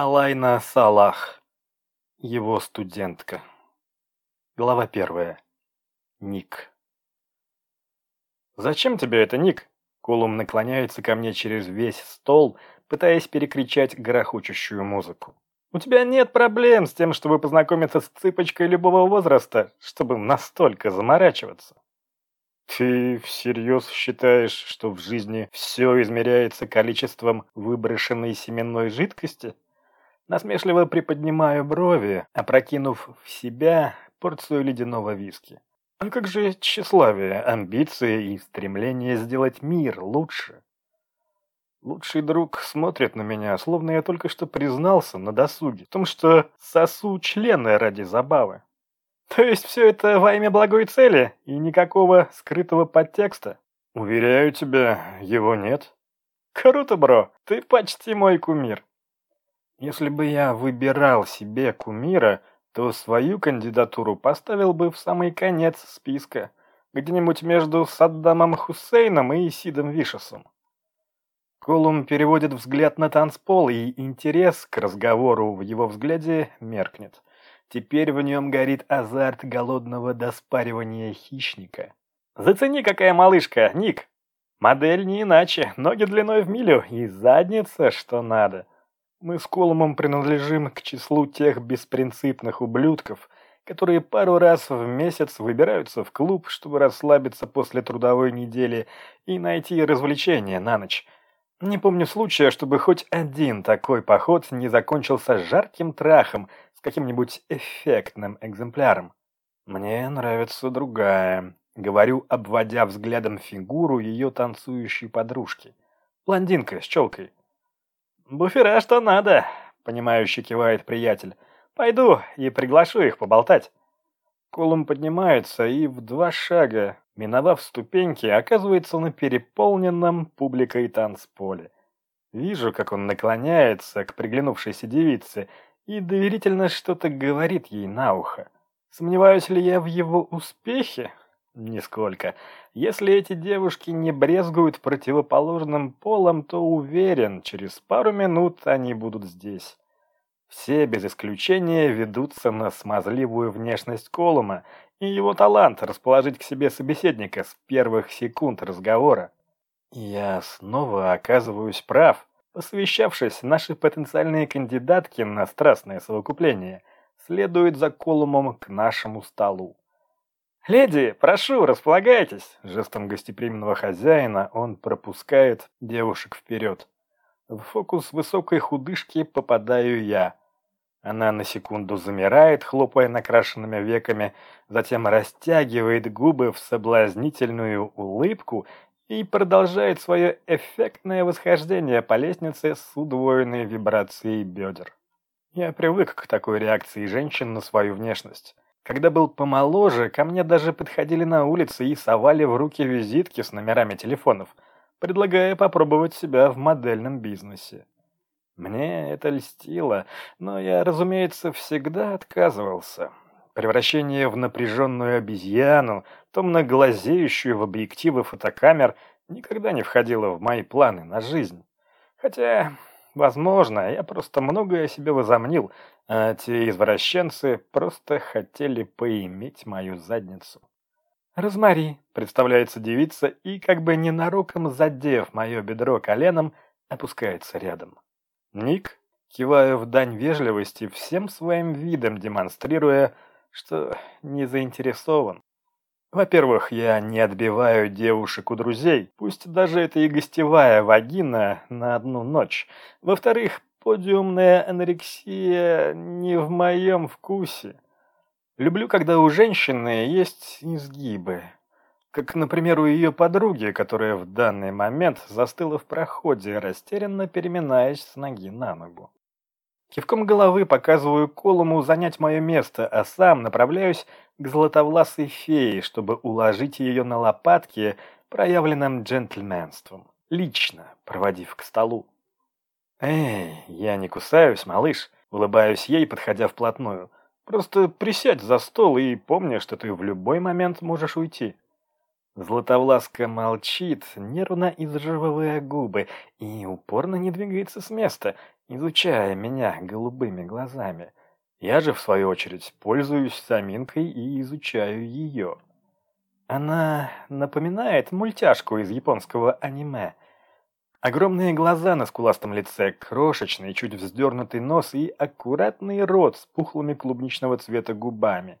Алайна Салах. Его студентка. Глава первая. Ник. «Зачем тебе это, Ник?» Колум наклоняется ко мне через весь стол, пытаясь перекричать грохочущую музыку. «У тебя нет проблем с тем, чтобы познакомиться с цыпочкой любого возраста, чтобы настолько заморачиваться». «Ты всерьез считаешь, что в жизни все измеряется количеством выброшенной семенной жидкости?» Насмешливо приподнимаю брови, опрокинув в себя порцию ледяного виски. А как же тщеславие, амбиции и стремление сделать мир лучше? Лучший друг смотрит на меня, словно я только что признался на досуге в том, что сосу члены ради забавы. То есть все это во имя благой цели и никакого скрытого подтекста? Уверяю тебя, его нет. Круто, бро, ты почти мой кумир. Если бы я выбирал себе кумира, то свою кандидатуру поставил бы в самый конец списка, где-нибудь между Саддамом Хусейном и Сидом Вишесом. Колум переводит взгляд на танцпол, и интерес к разговору в его взгляде меркнет. Теперь в нем горит азарт голодного доспаривания хищника. «Зацени, какая малышка, Ник! Модель не иначе, ноги длиной в милю и задница, что надо». Мы с Колумом принадлежим к числу тех беспринципных ублюдков, которые пару раз в месяц выбираются в клуб, чтобы расслабиться после трудовой недели и найти развлечение на ночь. Не помню случая, чтобы хоть один такой поход не закончился жарким трахом с каким-нибудь эффектным экземпляром. Мне нравится другая, говорю, обводя взглядом фигуру ее танцующей подружки. Блондинка с челкой. «Буфера что надо», — понимающе кивает приятель. «Пойду и приглашу их поболтать». Колум поднимается и в два шага, миновав ступеньки, оказывается на переполненном публикой танцполе. Вижу, как он наклоняется к приглянувшейся девице и доверительно что-то говорит ей на ухо. Сомневаюсь ли я в его успехе? Нисколько. Если эти девушки не брезгуют противоположным полом, то уверен, через пару минут они будут здесь. Все без исключения ведутся на смазливую внешность Колума и его талант расположить к себе собеседника с первых секунд разговора. Я снова оказываюсь прав, посвящавшись наши потенциальные кандидатки на страстное совокупление, следует за Колумом к нашему столу. «Леди, прошу, располагайтесь!» Жестом гостеприимного хозяина он пропускает девушек вперед. В фокус высокой худышки попадаю я. Она на секунду замирает, хлопая накрашенными веками, затем растягивает губы в соблазнительную улыбку и продолжает свое эффектное восхождение по лестнице с удвоенной вибрацией бедер. Я привык к такой реакции женщин на свою внешность. Когда был помоложе, ко мне даже подходили на улице и совали в руки визитки с номерами телефонов, предлагая попробовать себя в модельном бизнесе. Мне это льстило, но я, разумеется, всегда отказывался. Превращение в напряженную обезьяну, томно глазеющую в объективы фотокамер, никогда не входило в мои планы на жизнь. Хотя, возможно, я просто многое себе возомнил, а те извращенцы просто хотели поиметь мою задницу. «Розмари», — представляется девица и, как бы ненароком задев мое бедро коленом, опускается рядом. Ник, кивая в дань вежливости, всем своим видом демонстрируя, что не заинтересован. Во-первых, я не отбиваю девушек у друзей, пусть даже это и гостевая вагина на одну ночь. Во-вторых, Подиумная анорексия не в моем вкусе. Люблю, когда у женщины есть изгибы. Как, например, у ее подруги, которая в данный момент застыла в проходе, растерянно переминаясь с ноги на ногу. Кивком головы показываю Колуму занять мое место, а сам направляюсь к золотовласой фее, чтобы уложить ее на лопатки проявленным джентльменством, лично проводив к столу. «Эй, я не кусаюсь, малыш», — улыбаюсь ей, подходя вплотную. «Просто присядь за стол и помни, что ты в любой момент можешь уйти». Златовласка молчит, нервно изживывая губы, и упорно не двигается с места, изучая меня голубыми глазами. Я же, в свою очередь, пользуюсь саминкой и изучаю ее. Она напоминает мультяшку из японского аниме. Огромные глаза на скуластом лице, крошечный, чуть вздернутый нос и аккуратный рот с пухлыми клубничного цвета губами.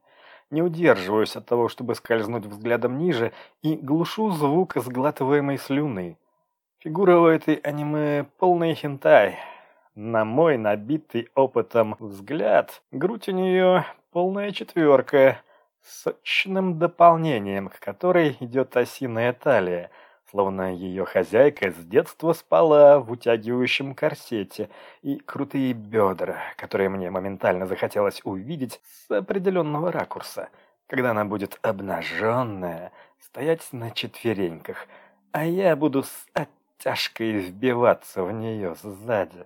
Не удерживаюсь от того, чтобы скользнуть взглядом ниже и глушу звук сглатываемой слюны. Фигура у этой аниме полный хентай, на мой набитый опытом взгляд, грудь у нее полная четверка, с сочным дополнением, к которой идет осиная талия, словно ее хозяйка с детства спала в утягивающем корсете, и крутые бедра, которые мне моментально захотелось увидеть с определенного ракурса, когда она будет обнаженная, стоять на четвереньках, а я буду с оттяжкой вбиваться в нее сзади.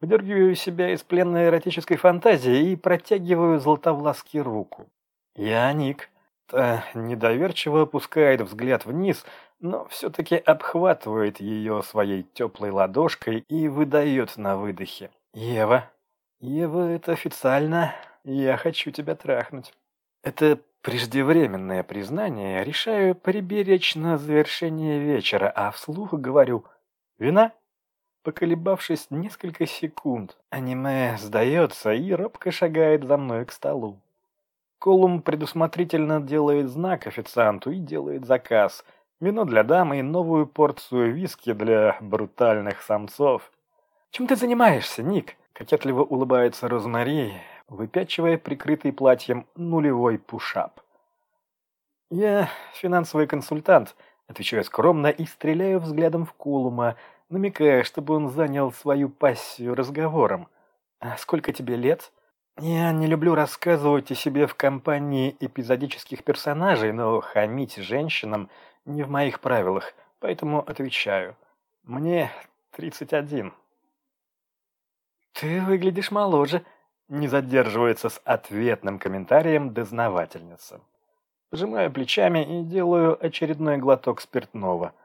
Выдергиваю себя из пленной эротической фантазии и протягиваю Златовласки руку. Я Ник. Та недоверчиво опускает взгляд вниз, но все-таки обхватывает ее своей теплой ладошкой и выдает на выдохе. «Ева, Ева, это официально. Я хочу тебя трахнуть». Это преждевременное признание решаю приберечь на завершение вечера, а вслух говорю «Вина?» Поколебавшись несколько секунд, аниме сдается и робко шагает за мной к столу. Колум предусмотрительно делает знак официанту и делает заказ. Вино для дамы и новую порцию виски для брутальных самцов. «Чем ты занимаешься, Ник?» – кокетливо улыбается Розмари, выпячивая прикрытый платьем нулевой пушап. «Я финансовый консультант», – отвечаю скромно и стреляю взглядом в Колума – намекая, чтобы он занял свою пассию разговором. «А сколько тебе лет?» «Я не люблю рассказывать о себе в компании эпизодических персонажей, но хамить женщинам не в моих правилах, поэтому отвечаю. Мне 31». «Ты выглядишь моложе», — не задерживается с ответным комментарием дознавательница. Пожимаю плечами и делаю очередной глоток спиртного —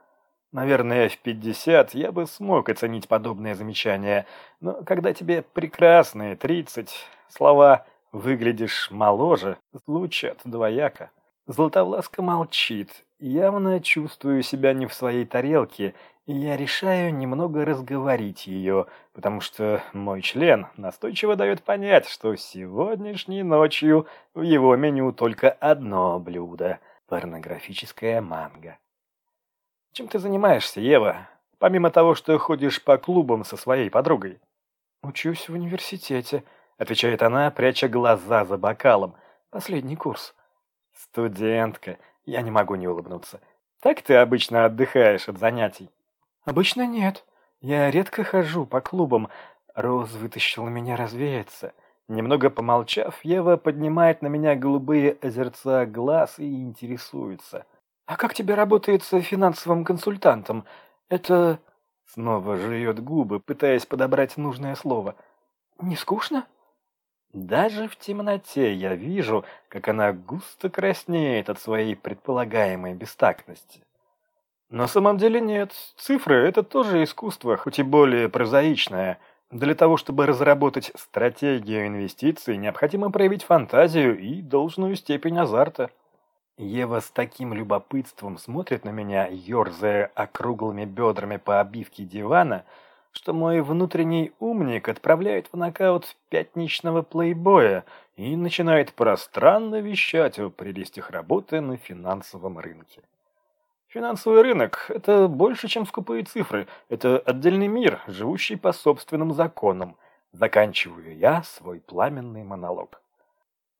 Наверное, в 50 я бы смог оценить подобное замечание, но когда тебе прекрасные 30, слова «выглядишь моложе» звучат двояко. Златовласка молчит, явно чувствую себя не в своей тарелке, и я решаю немного разговорить ее, потому что мой член настойчиво дает понять, что сегодняшней ночью в его меню только одно блюдо – порнографическая манга. Чем ты занимаешься, Ева? Помимо того, что ходишь по клубам со своей подругой. Учусь в университете, отвечает она, пряча глаза за бокалом. Последний курс. Студентка. Я не могу не улыбнуться. Так ты обычно отдыхаешь от занятий? Обычно нет. Я редко хожу по клубам. Роуз вытащила меня развеяться. Немного помолчав, Ева поднимает на меня голубые озерца глаз и интересуется. «А как тебе работается финансовым консультантом? Это...» Снова жует губы, пытаясь подобрать нужное слово. «Не скучно?» Даже в темноте я вижу, как она густо краснеет от своей предполагаемой бестактности. На самом деле нет. Цифры — это тоже искусство, хоть и более прозаичное. Для того, чтобы разработать стратегию инвестиций, необходимо проявить фантазию и должную степень азарта. Ева с таким любопытством смотрит на меня, ерзая округлыми бедрами по обивке дивана, что мой внутренний умник отправляет в нокаут пятничного плейбоя и начинает пространно вещать о прелестях работы на финансовом рынке. Финансовый рынок – это больше, чем скупые цифры. Это отдельный мир, живущий по собственным законам. Заканчиваю я свой пламенный монолог.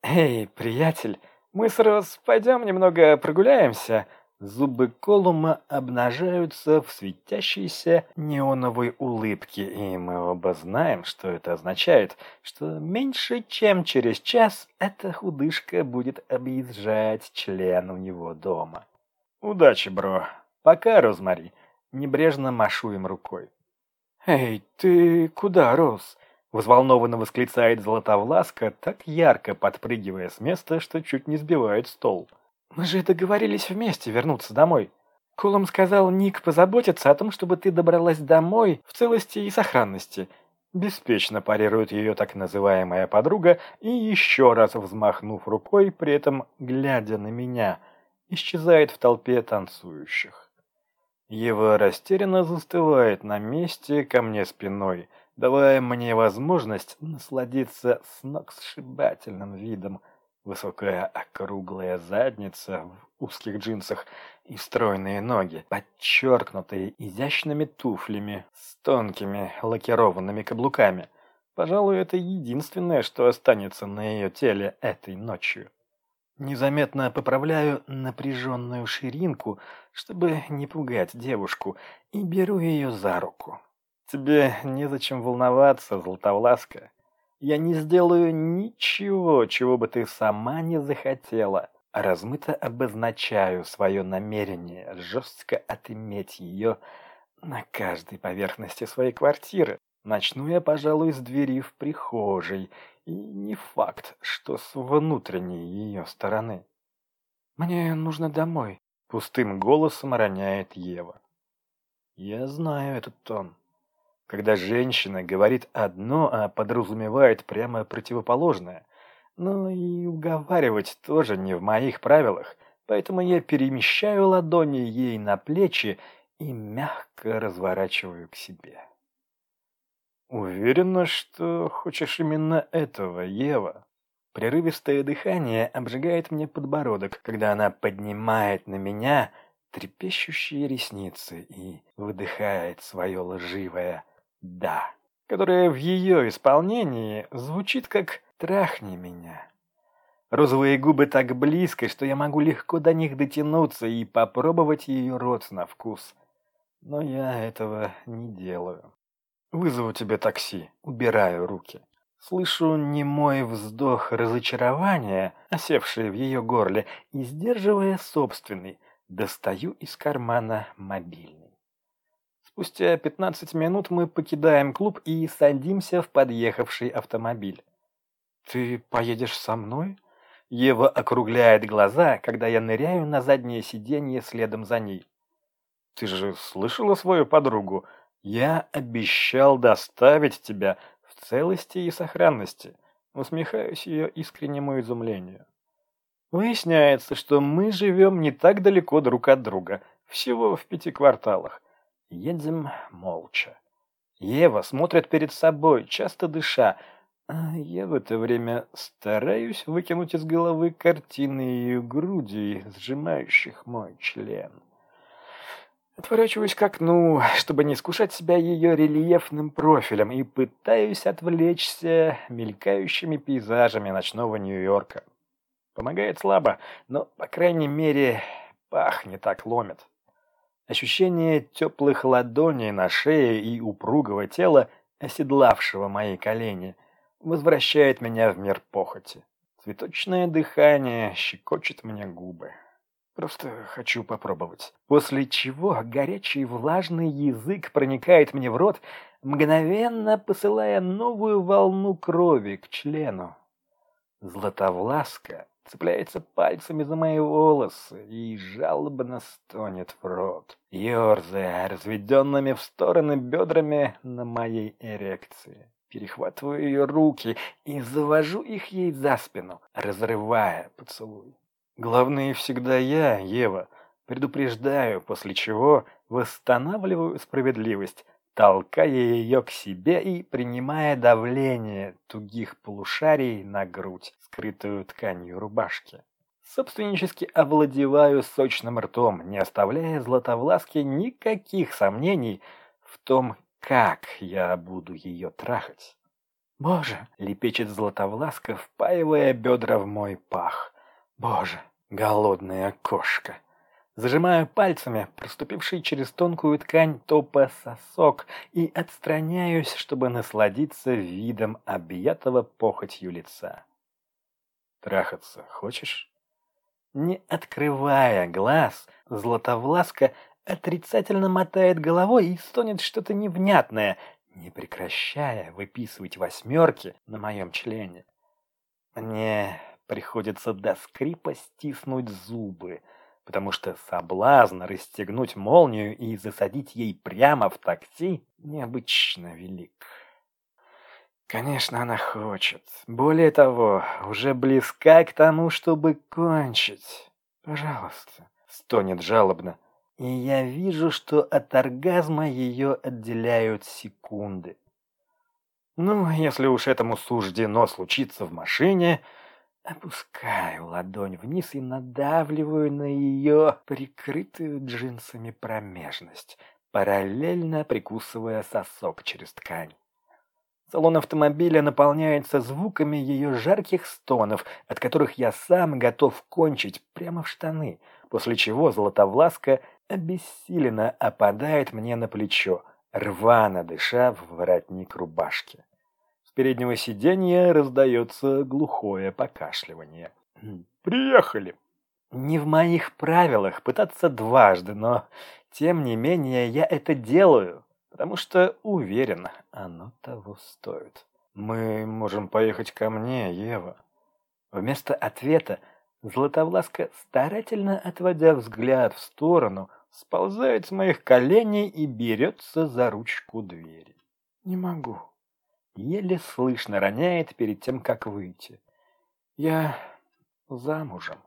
«Эй, приятель!» Мы с Рос пойдем немного прогуляемся. Зубы Колума обнажаются в светящейся неоновой улыбке, и мы оба знаем, что это означает, что меньше чем через час эта худышка будет объезжать член у него дома. Удачи, бро. Пока, Розмари. Небрежно машу им рукой. Эй, ты куда, Роз? Взволнованно восклицает Златовласка, так ярко подпрыгивая с места, что чуть не сбивает стол. Мы же договорились вместе вернуться домой. Колом сказал Ник позаботиться о том, чтобы ты добралась домой в целости и сохранности. Беспечно парирует ее так называемая подруга и еще раз взмахнув рукой, при этом глядя на меня, исчезает в толпе танцующих. Ева растерянно застывает на месте ко мне спиной, давая мне возможность насладиться сногсшибательным видом – Высокая округлая задница в узких джинсах и стройные ноги, подчеркнутые изящными туфлями с тонкими лакированными каблуками. Пожалуй, это единственное, что останется на ее теле этой ночью. Незаметно поправляю напряженную ширинку, чтобы не пугать девушку, и беру ее за руку. Тебе незачем волноваться, Златовласка. Я не сделаю ничего, чего бы ты сама не захотела. Размыто обозначаю свое намерение жестко отыметь ее на каждой поверхности своей квартиры. Начну я, пожалуй, с двери в прихожей, и не факт, что с внутренней ее стороны. «Мне нужно домой», — пустым голосом роняет Ева. Я знаю этот тон когда женщина говорит одно, а подразумевает прямо противоположное. Но и уговаривать тоже не в моих правилах, поэтому я перемещаю ладони ей на плечи и мягко разворачиваю к себе. Уверена, что хочешь именно этого, Ева. Прерывистое дыхание обжигает мне подбородок, когда она поднимает на меня трепещущие ресницы и выдыхает свое лживое «да», которое в ее исполнении звучит как «трахни меня». Розовые губы так близко, что я могу легко до них дотянуться и попробовать ее рот на вкус. Но я этого не делаю. Вызову тебе такси, убираю руки. Слышу немой вздох разочарования, осевший в ее горле, и, сдерживая собственный, достаю из кармана мобильный. Спустя 15 минут мы покидаем клуб и садимся в подъехавший автомобиль. «Ты поедешь со мной?» Ева округляет глаза, когда я ныряю на заднее сиденье следом за ней. «Ты же слышала свою подругу? Я обещал доставить тебя в целости и сохранности». Усмехаюсь ее искреннему изумлению. Выясняется, что мы живем не так далеко друг от друга, всего в пяти кварталах. Едем молча. Ева смотрит перед собой, часто дыша, а я в это время стараюсь выкинуть из головы картины ее груди, сжимающих мой член. Отворачиваюсь к окну, чтобы не скушать себя ее рельефным профилем, и пытаюсь отвлечься мелькающими пейзажами ночного Нью-Йорка. Помогает слабо, но, по крайней мере, пах не так ломит. Ощущение теплых ладоней на шее и упругого тела, оседлавшего мои колени, возвращает меня в мир похоти. Цветочное дыхание щекочет мне губы. Просто хочу попробовать. После чего горячий влажный язык проникает мне в рот, мгновенно посылая новую волну крови к члену. Златовласка цепляется пальцами за мои волосы и жалобно стонет в рот, ерзая разведенными в стороны бедрами на моей эрекции. Перехватываю ее руки и завожу их ей за спину, разрывая поцелуй. Главное всегда я, Ева, предупреждаю, после чего восстанавливаю справедливость, толкая ее к себе и принимая давление тугих полушарий на грудь, скрытую тканью рубашки. Собственнически овладеваю сочным ртом, не оставляя Златовласке никаких сомнений в том, как я буду ее трахать. «Боже!» — лепечет Златовласка, впаивая бедра в мой пах. «Боже! Голодная кошка!» Зажимаю пальцами проступивший через тонкую ткань топа сосок и отстраняюсь, чтобы насладиться видом объятого похотью лица. «Трахаться хочешь?» Не открывая глаз, Златовласка отрицательно мотает головой и стонет что-то невнятное, не прекращая выписывать восьмерки на моем члене. Мне приходится до скрипа стиснуть зубы, потому что соблазн расстегнуть молнию и засадить ей прямо в такси необычно велик. Конечно, она хочет. Более того, уже близка к тому, чтобы кончить. Пожалуйста, стонет жалобно. И я вижу, что от оргазма ее отделяют секунды. Ну, если уж этому суждено случиться в машине, опускаю ладонь вниз и надавливаю на ее прикрытую джинсами промежность, параллельно прикусывая сосок через ткань. Салон автомобиля наполняется звуками ее жарких стонов, от которых я сам готов кончить прямо в штаны, после чего Златовласка обессиленно опадает мне на плечо, рвано дыша в воротник рубашки. Переднего сиденья раздается глухое покашливание. «Приехали!» Не в моих правилах пытаться дважды, но тем не менее я это делаю, потому что уверен, оно того стоит. Мы можем поехать ко мне, Ева. Вместо ответа Златовласка, старательно отводя взгляд в сторону, сползает с моих коленей и берется за ручку двери. Не могу. Еле слышно роняет перед тем, как выйти. Я замужем.